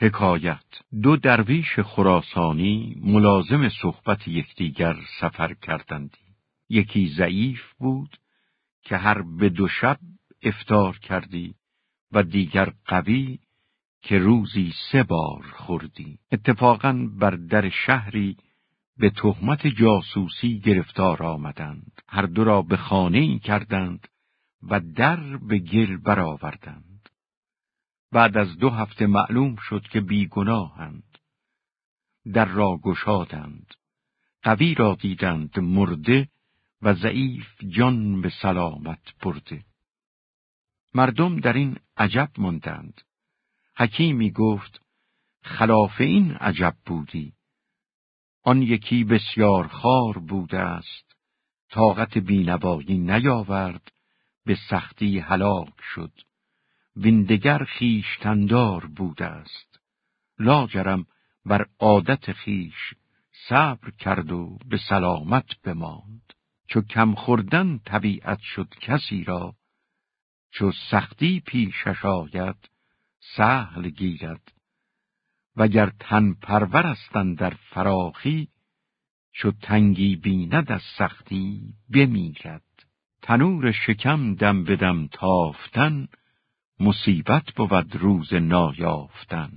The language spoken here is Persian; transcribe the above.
حکایت. دو درویش خراسانی ملازم صحبت یکدیگر سفر کردندی. یکی ضعیف بود که هر به دو شب افتار کردی و دیگر قوی که روزی سه بار خوردی. اتفاقا بر در شهری به تهمت جاسوسی گرفتار آمدند. هر دو را به خانه ای کردند و در به گل برآوردند. بعد از دو هفته معلوم شد که بیگناهند. در را گشادند. قوی را دیدند مرده و ضعیف جان به سلامت برده. مردم در این عجب ماندند. حکیمی گفت خلاف این عجب بودی. آن یکی بسیار خار بوده است. طاقت بینوایی نیاورد. به سختی هلاک شد. ویندگر خیشتندار بوده است لاجرم بر عادت خیش صبر کرد و به سلامت بماند. چو کم خوردن طبیعت شد کسی را چو سختی پیشش آید سهل گیرد. وگر تن پرور در فراخی چو تنگی بیند از سختی بمیرد. تنور شکم دم بدم تافتن مصیبت بود روز نایافتن.